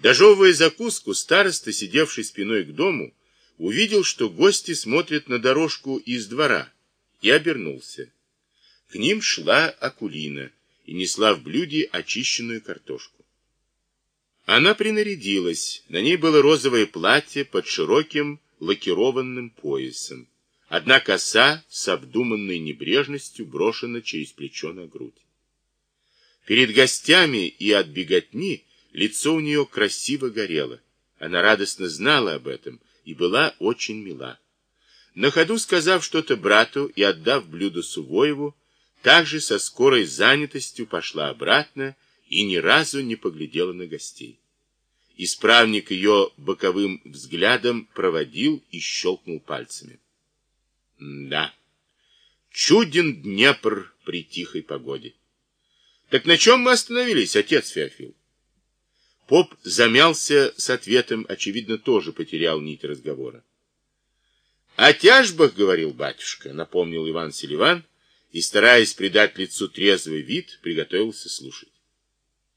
Дожевывая закуску, староста, сидевший спиной к дому, увидел, что гости смотрят на дорожку из двора, и обернулся. К ним шла Акулина и несла в блюде очищенную картошку. Она принарядилась, на ней было розовое платье под широким лакированным поясом. Одна коса с обдуманной небрежностью брошена через плечо на грудь. Перед гостями и от беготни лицо у нее красиво горело. Она радостно знала об этом и была очень мила. На ходу сказав что-то брату и отдав блюдо Сувоеву, также со скорой занятостью пошла обратно и ни разу не поглядела на гостей. Исправник ее боковым взглядом проводил и щелкнул пальцами. Да, чуден Днепр при тихой погоде. Так на чем мы остановились, отец Феофил? Поп замялся с ответом, очевидно, тоже потерял нить разговора. О тяжбах, говорил батюшка, напомнил Иван Селиван, и, стараясь придать лицу трезвый вид, приготовился слушать.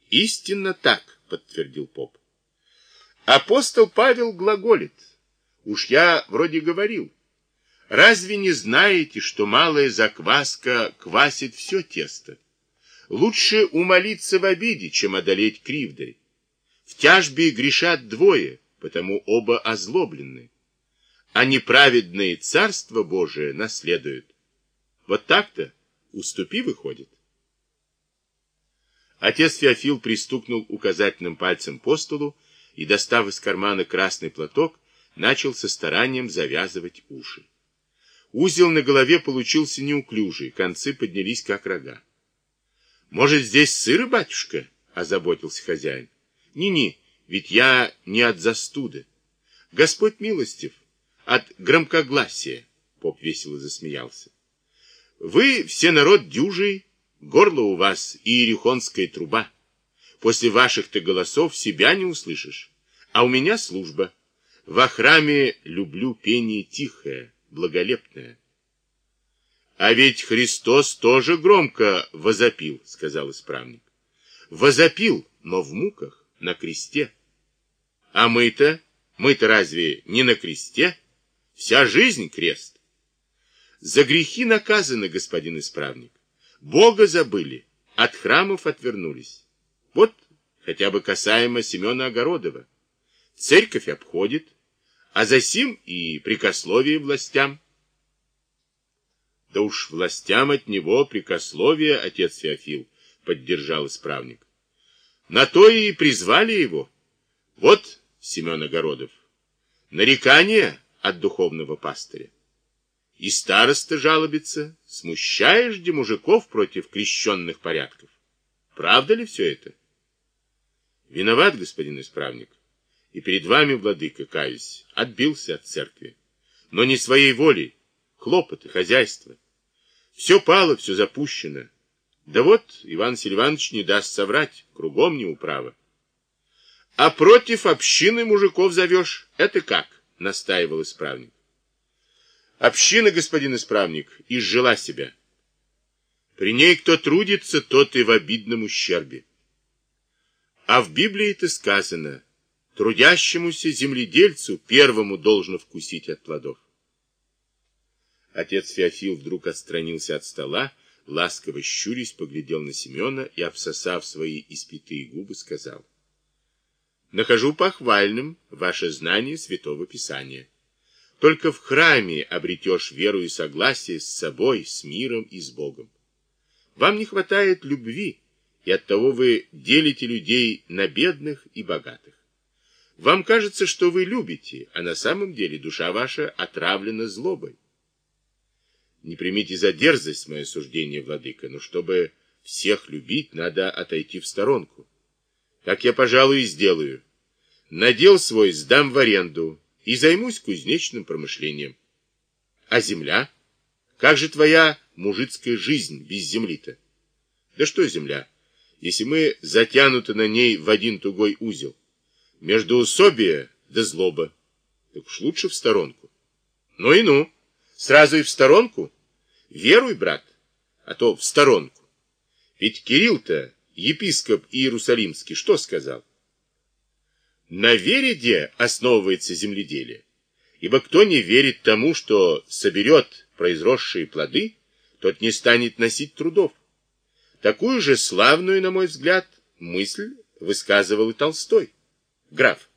Истинно так, подтвердил поп. Апостол Павел глаголит. Уж я вроде говорил. Разве не знаете, что малая закваска квасит все тесто? Лучше умолиться в обиде, чем одолеть кривдой. В тяжбе грешат двое, потому оба озлоблены. А неправедные царство Божие наследуют. Вот так-то уступи выходит. Отец Феофил пристукнул указательным пальцем по столу и, достав из кармана красный платок, начал со старанием завязывать уши. Узел на голове получился неуклюжий, концы поднялись как рога. «Может, здесь сыр, батюшка?» — озаботился хозяин. Не-не, ведь я не от застуды. Господь милостив, от громкогласия, поп весело засмеялся. Вы все народ дюжий, горло у вас и иерихонская труба. После ваших-то голосов себя не услышишь, а у меня служба. Во храме люблю пение тихое, благолепное. А ведь Христос тоже громко возопил, сказал исправник. Возопил, но в муках на кресте. А мы-то, мы-то разве не на кресте? Вся жизнь крест. За грехи наказаны, господин исправник. Бога забыли, от храмов отвернулись. Вот хотя бы касаемо Семена Огородова. Церковь обходит, а за сим и прикословие властям. Да уж властям от него прикословие, отец Феофил, поддержал исправник. На то и призвали его. Вот Семен Огородов. Нарекание от духовного пастыря. И староста жалобится, смущаешь де мужиков против крещенных порядков. Правда ли все это? Виноват, господин исправник. И перед вами, владыка, каюсь, отбился от церкви. Но не своей волей, хлопоты, хозяйство. Все пало, все запущено. Да вот, Иван Сильванович не даст соврать, кругом не управа. А против общины мужиков зовешь, это как? Настаивал исправник. Община, господин исправник, изжила себя. При ней кто трудится, тот и в обидном ущербе. А в Библии это сказано, трудящемуся земледельцу первому должно вкусить от плодов. Отец Феофил вдруг отстранился от стола, ласково щурясь, поглядел на Семена и, обсосав свои испитые губы, сказал. «Нахожу похвальным ваше знание Святого Писания. Только в храме обретешь веру и согласие с собой, с миром и с Богом. Вам не хватает любви, и оттого вы делите людей на бедных и богатых. Вам кажется, что вы любите, а на самом деле душа ваша отравлена злобой. Не примите за дерзость мое суждение, владыка, но чтобы всех любить, надо отойти в сторонку. Так я, пожалуй, и сделаю. Надел свой сдам в аренду и займусь кузнечным промышлением. А земля? Как же твоя мужицкая жизнь без земли-то? Да что земля, если мы затянуты на ней в один тугой узел? Между усобия да злоба. Так уж лучше в сторонку. Ну и ну. Сразу и в сторонку? Веруй, брат, а то в сторонку. Ведь Кирилл-то, епископ Иерусалимский, что сказал? На вере основывается земледелие. Ибо кто не верит тому, что соберет произросшие плоды, тот не станет носить трудов. Такую же славную, на мой взгляд, мысль высказывал и Толстой. Граф.